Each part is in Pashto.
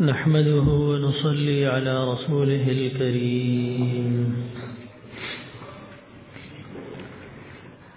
نحمده ونصلي على رسوله الكريم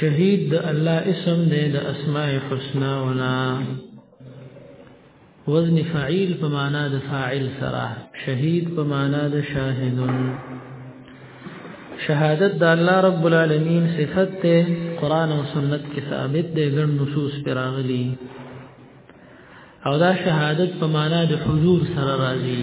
شهید د الله اسم دی د اسماء الحسنا ونا وزن فعیل په معنا د فاعل سره شهید په معنا د شاهد شهادت د الله رب العالمین صفت ته قران او سنت کې ثابت دی ګڼ نصوص پر راغلي او دا شهادت په معنا د حضور سره راځي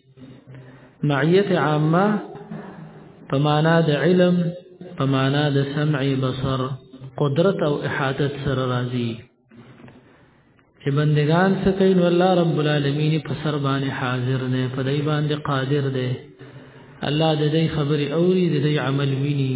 معیت عامه په معنا د علم په معنا د سمع بصر قدرت او احادت سره راځي چې بندگان څه کوي نو الله رب العالمین په سر باندې حاضر نه په دای باندې قادر دی الله د دې خبرې اوري د دې عمل ویني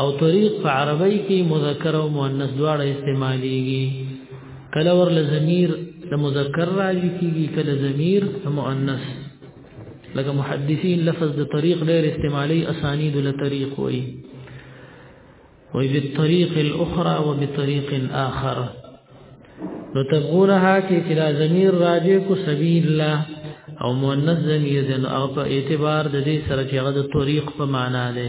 او طریق په عربی کې مذکر او مؤنث دواړه استعماليږي کله ور لزمیر د مذکر راځي کیږي کله ضمیر د مؤنث لکه محدثین لفظ د طریق ډیر استعمالي اسانید له طریق وایي وي بالطريق الاخرى وبطريق اخر نو تبغونها کې چې دا ضمیر راځي کو سبیل الله او مؤنث ضمیر د او په اعتبار د دې سره چې هغه د طریق په معنا ده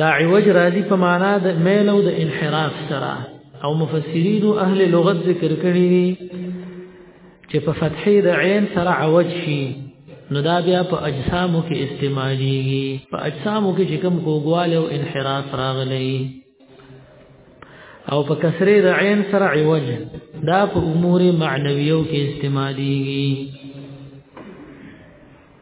دا عوج راځي په معنا د میل او د انحراف سره او مفسرین او اهل لغت ذکر کړی دي چې په فتحې د عین سره عوج شي نو دا بیا په اجسامو کې استعماليږي په اجسامو کې چې کوم کوګواله او انحراف راغلي او په کسره د عین سره عوج دا په امور معنویو کې استعماليږي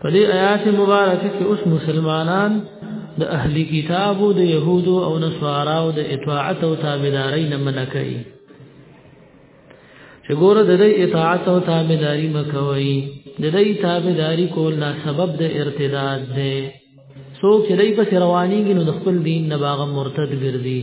په دې آیات مبارکه کې اوس مسلمانان د اهلی کتابو د يهودو او نصاراو د اطاعت او تابعداري نه منع کوي چې ګوره د دې اطاعت او تابعداري مکوي د دې تابعداري کول نه سبب د ارتداد دی څوک چې دای په روانيږي نو د خپل دین نه باغ مرتد ګرځي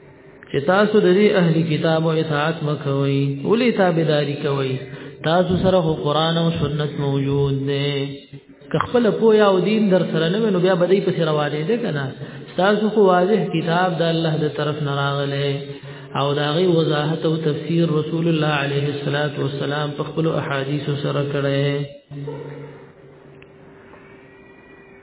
چې تاسو د دې اهلي کتابو اطاعت مکوئ ولې تابعداري کوئ تاسو سره خو قران او سنت موجود دی که خپل پویا او دین در سره نه نو بیا بدی پس روانې ده کنه تاسو خو واضح کتاب د الله د طرف نه راغله او دا غي وضاحت او تفسیر رسول الله علیه الصلاۃ والسلام په خپل احادیث سره کړه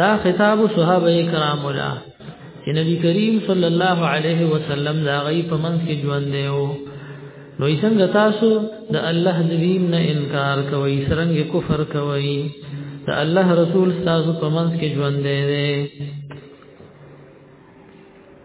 دا خطاب صحابه کرام ولا چې نبی کریم صلی الله علیه وسلم دا غي په منځ کې ژوند دی او نو څنګه تاسو د الله د دین نه انکار کوئ څنګه کفر کوئ د الله رسول تاسو په منځ کې ژوند دی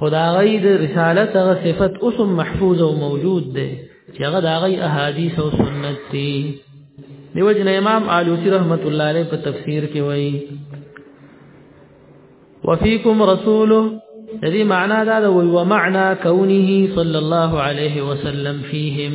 خدا غي د رسالت هغه صفت اوس محفوظ او موجود دی چې هغه د هغه احادیث او سنت دی دیو جن امام علوسی رحمت الله علیه په تفسیر کې وایي وفيكم رسوله الذي معناه هذا ومعنى كونه صلى الله عليه وسلم فيهم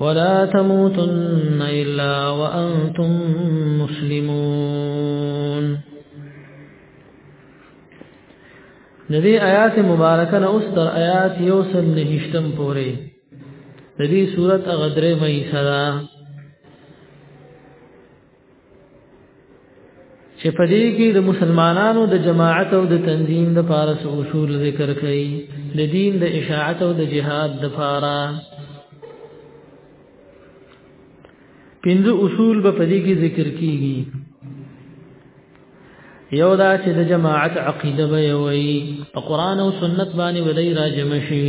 ولا تموتن إلا وأنتم مسلمون ندی آیات مبارکه نه اوس تر آیات یو سل نهشتم پورې ندی صورت غدرې مې سره چې په دې کې د مسلمانانو د جماعت او د تنظیم د پاره اصول ذکر کړي د دین د اشاعت او د جهاد د پاره پنځه اصول به په دې کې ذکر کیږي یو دا چې د جماعت عقیده به وي په قران او سنت باندې ولې راجم شي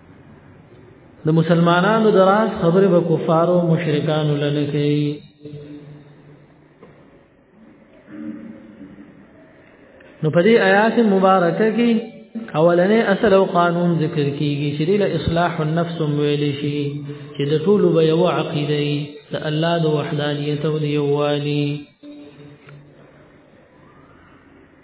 د مسلمانانو دراز خبره به کفار او مشرکان لنه کوي نو په دې آیات مبارکه کې اولنې اصل او قانون ذکر کیږي چې د اصلاح النفس ویل شي چې د ټول به یو عقیده ای د الله د وحدانیت او د یووالي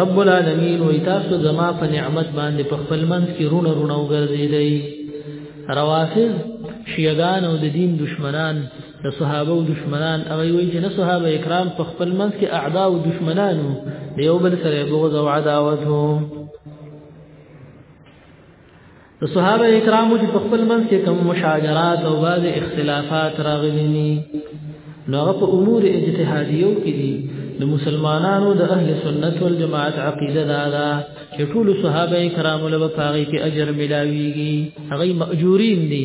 رب العالمین وی تاسو زما په نعمت باندې په خپل منځ کې رونه رونه وګرځیدئ روافض شیعان او د دین دشمنان د صحابه او دشمنان هغه وی چې نه صحابه کرام په خپل منځ کې اعدا او دشمنانو د یو بل سره بغض او عداوت وو د صحابه کرامو چې په خپل منځ کې کوم مشاجرات او بعض اختلافات راغلي دي نو هغه په امور اجتهادیو کې دي د مسلمانانو د اهل سنت والجماعت عقیده دا ده چې ټول صحابه کرامو له پاره کې اجر ملاويږي هغه مأجورین دي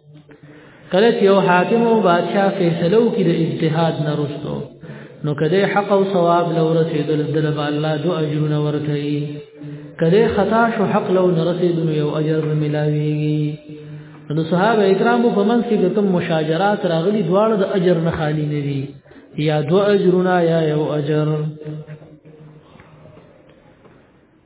کله چې یو حاکم او بادشاہ فیصله وکړي د اجتهاد نه رسو نو کله حق او ثواب لو رسیدل دل الله دو اجرونه ورکړي کله خطا شو حق لو نه رسیدل یو اجر ملاويږي نو صحابه کرامو په منځ کې کوم مشاجرات راغلي دواړه د اجر نه خالی نه دي یا دو اجرنا یا یو اجر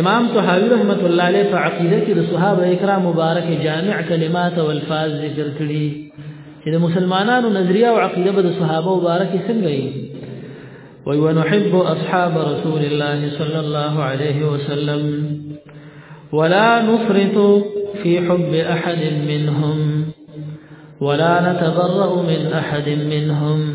امام طحاوی رحمت الله علیه په عقیده کې د صحابه کرام مبارک جامع کلمات او الفاظ ذکر کړي چې د مسلمانانو نظریه او عقیده به د صحابه مبارک څنګه وي وي ونحب اصحاب رسول الله صلى الله عليه وسلم ولا نفرط في حب احد منهم ولا نتبرأ من احد منهم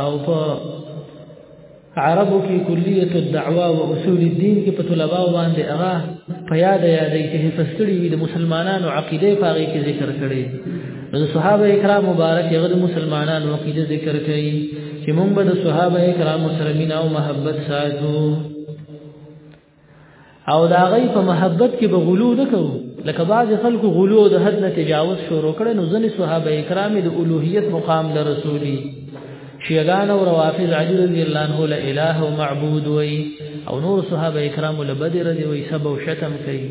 او په عربو کې کلیت الدعوا او اصول الدین کې په طلباو باندې هغه په یاد یادې چې حفظ کړی وي د مسلمانانو عقیده پاغي کې ذکر کړي د صحابه کرام مبارک هغه د مسلمانانو عقیده ذکر کړي چې موږ به د صحابه کرام سره مینا او محبت ساتو او دا غي په محبت کې به غلو نه کوو لکه بعض خلکو غلو د حد نه تجاوز شروع کړي نو ځنې صحابه کرام د اولوہیت مقام له رسولي شیعان او روافض علی رضی الله عنه لا اله او معبود وي او نور صحابه کرام له بدر دی وي سب او شتم کوي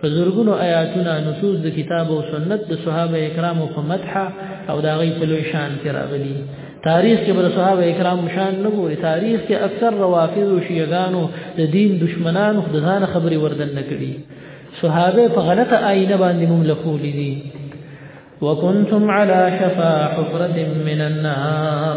په زرګونو آیاتونه نصوص د کتاب او سنت د صحابه کرامو په مدح او د هغې په لوی شان کې راغلي تاریخ کې بر صحابه کرام شان نه ګوري تاریخ کې اکثر روافض او شیعاګانو د دین دشمنانو د ځان خبرې وردن نه کړي صحابه په غلطه آینه باندې موږ لخولې دي وکنتم علی شفا حفرة من النار